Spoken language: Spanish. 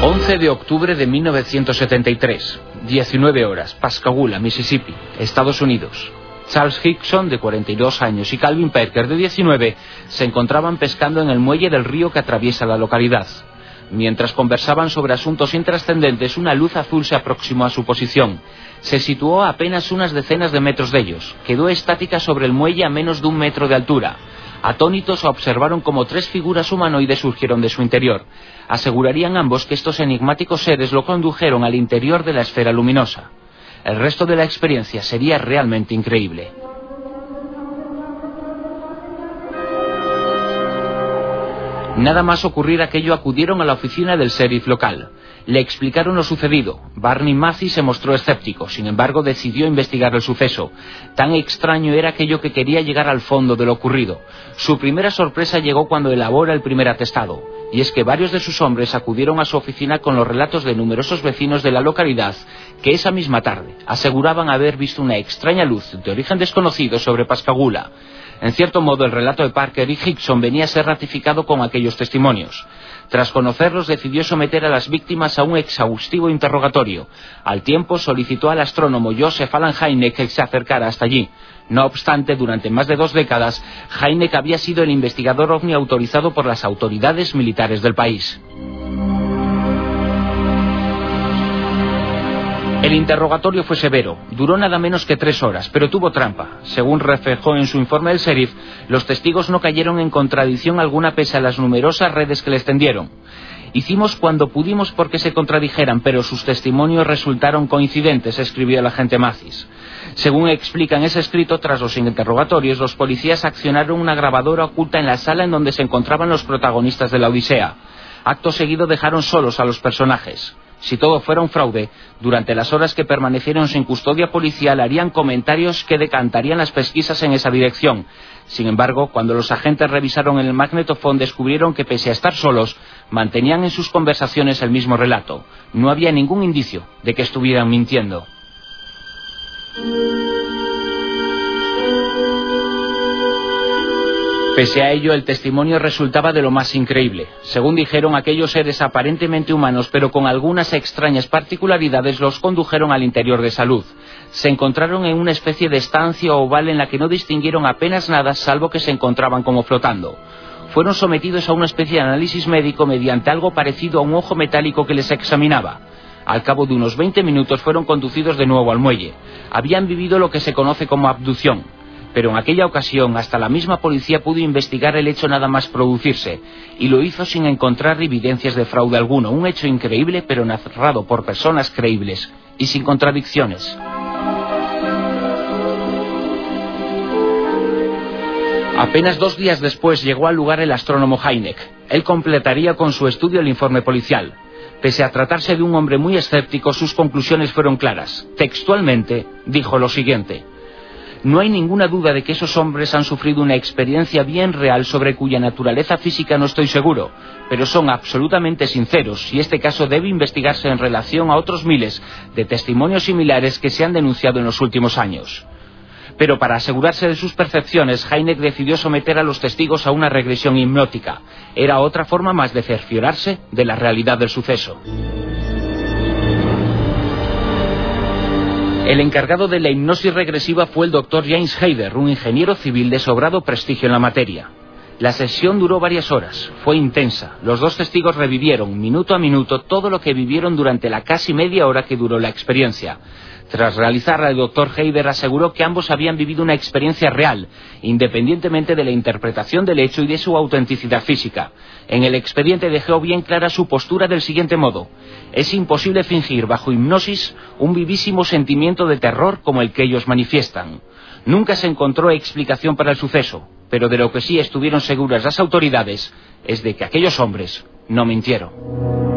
11 de octubre de 1973, 19 horas, Pascagoula, Mississippi, Estados Unidos. Charles Hickson, de 42 años, y Calvin Parker, de 19, se encontraban pescando en el muelle del río que atraviesa la localidad. Mientras conversaban sobre asuntos intrascendentes, una luz azul se aproximó a su posición. Se situó a apenas unas decenas de metros de ellos. Quedó estática sobre el muelle a menos de un metro de altura. Atónitos observaron como tres figuras humanoides surgieron de su interior. Asegurarían ambos que estos enigmáticos seres lo condujeron al interior de la esfera luminosa. El resto de la experiencia sería realmente increíble. Nada más ocurrir aquello acudieron a la oficina del sheriff local. Le explicaron lo sucedido. Barney Massey se mostró escéptico, sin embargo decidió investigar el suceso. Tan extraño era aquello que quería llegar al fondo de lo ocurrido. Su primera sorpresa llegó cuando elabora el primer atestado, y es que varios de sus hombres acudieron a su oficina con los relatos de numerosos vecinos de la localidad que esa misma tarde aseguraban haber visto una extraña luz de origen desconocido sobre Pascagula. En cierto modo, el relato de Parker y Hickson venía a ser ratificado con aquellos testimonios. Tras conocerlos, decidió someter a las víctimas a un exhaustivo interrogatorio. Al tiempo, solicitó al astrónomo Joseph Alan Hynek que se acercara hasta allí. No obstante, durante más de dos décadas, Hynek había sido el investigador ovni autorizado por las autoridades militares del país. El interrogatorio fue severo, duró nada menos que tres horas, pero tuvo trampa. Según reflejó en su informe el sheriff, los testigos no cayeron en contradicción alguna pese a las numerosas redes que les tendieron. Hicimos cuando pudimos porque se contradijeran, pero sus testimonios resultaron coincidentes, escribió el agente Macis. Según explica en ese escrito, tras los interrogatorios, los policías accionaron una grabadora oculta en la sala en donde se encontraban los protagonistas de la Odisea. Acto seguido dejaron solos a los personajes. Si todo fuera un fraude, durante las horas que permanecieron sin custodia policial harían comentarios que decantarían las pesquisas en esa dirección. Sin embargo, cuando los agentes revisaron el magnetofón descubrieron que pese a estar solos, mantenían en sus conversaciones el mismo relato. No había ningún indicio de que estuvieran mintiendo. Pese a ello, el testimonio resultaba de lo más increíble. Según dijeron, aquellos seres aparentemente humanos, pero con algunas extrañas particularidades, los condujeron al interior de salud. Se encontraron en una especie de estancia oval en la que no distinguieron apenas nada, salvo que se encontraban como flotando. Fueron sometidos a una especie de análisis médico mediante algo parecido a un ojo metálico que les examinaba. Al cabo de unos 20 minutos fueron conducidos de nuevo al muelle. Habían vivido lo que se conoce como abducción pero en aquella ocasión hasta la misma policía pudo investigar el hecho nada más producirse, y lo hizo sin encontrar evidencias de fraude alguno, un hecho increíble pero narrado por personas creíbles y sin contradicciones. Apenas dos días después llegó al lugar el astrónomo Heineck. Él completaría con su estudio el informe policial. Pese a tratarse de un hombre muy escéptico, sus conclusiones fueron claras. Textualmente dijo lo siguiente. No hay ninguna duda de que esos hombres han sufrido una experiencia bien real sobre cuya naturaleza física no estoy seguro, pero son absolutamente sinceros y este caso debe investigarse en relación a otros miles de testimonios similares que se han denunciado en los últimos años. Pero para asegurarse de sus percepciones, Heineck decidió someter a los testigos a una regresión hipnótica. Era otra forma más de cerciorarse de la realidad del suceso. El encargado de la hipnosis regresiva fue el doctor James Hayder, un ingeniero civil de sobrado prestigio en la materia. La sesión duró varias horas, fue intensa. Los dos testigos revivieron minuto a minuto todo lo que vivieron durante la casi media hora que duró la experiencia. Tras realizarla, el doctor Heider aseguró que ambos habían vivido una experiencia real, independientemente de la interpretación del hecho y de su autenticidad física. En el expediente dejó bien clara su postura del siguiente modo. Es imposible fingir bajo hipnosis un vivísimo sentimiento de terror como el que ellos manifiestan. Nunca se encontró explicación para el suceso, pero de lo que sí estuvieron seguras las autoridades es de que aquellos hombres no mintieron.